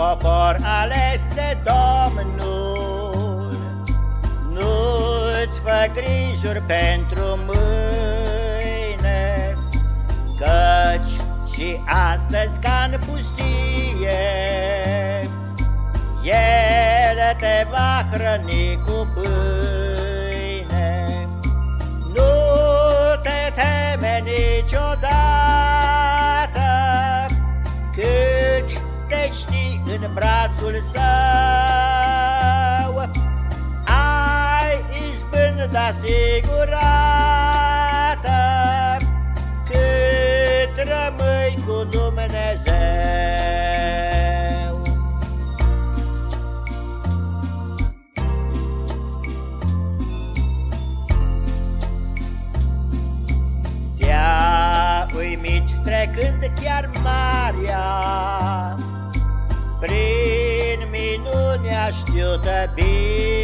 popor ales de Domnul, Nu-ți fă grijuri pentru mâine, Căci și astăzi ca în pustie, El te va hrăni cu pâine. Izbânda asigurată, Cât rămâi cu Dumnezeu. Te-a uimit trecând chiar marea, Prin minunea știută bine,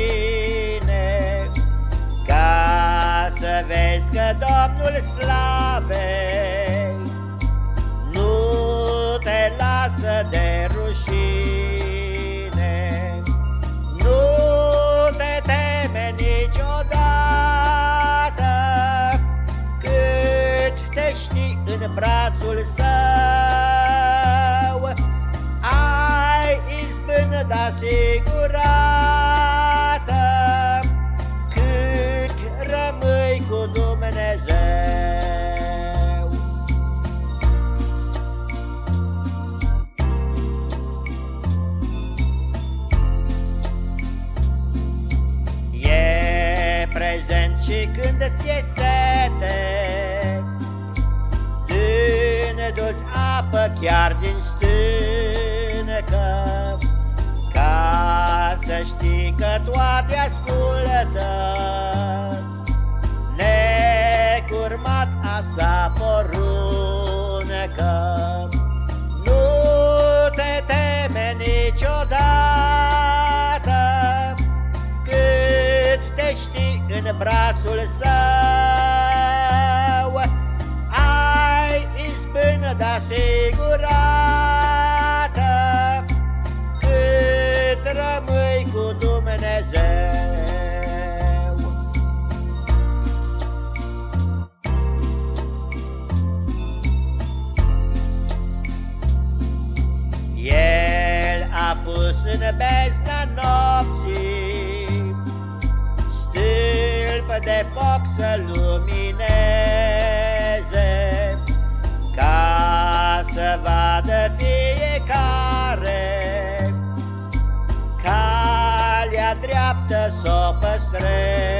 vezi că Domnul slavei Nu te lasă de rușine, Nu te teme niciodată, Cât te știi în brațul său, Ai izbândă asigurată, și când ți-e sete, Dându-ți apă chiar din stâncă, Ca să știi că toate ascultă, Necurmat a brațul său, Ai izbândă asigurată, Cât rămâi cu Dumnezeu. El a pus în bezna nopții de foc să lumineze Ca să vadă fiecare. Calea dreaptă să o păstreze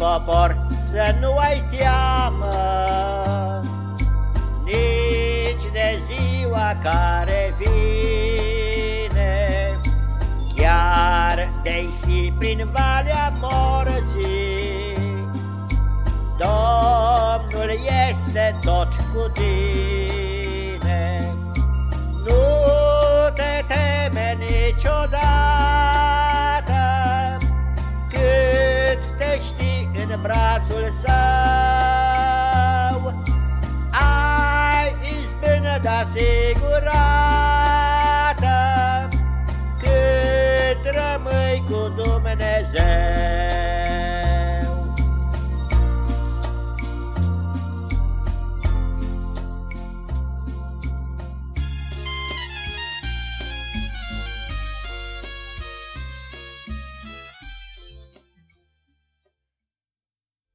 popor, să nu ai teamă, nici de ziua care vine, chiar de fi prin valea morții, Domnul este tot cu tine. Izbândă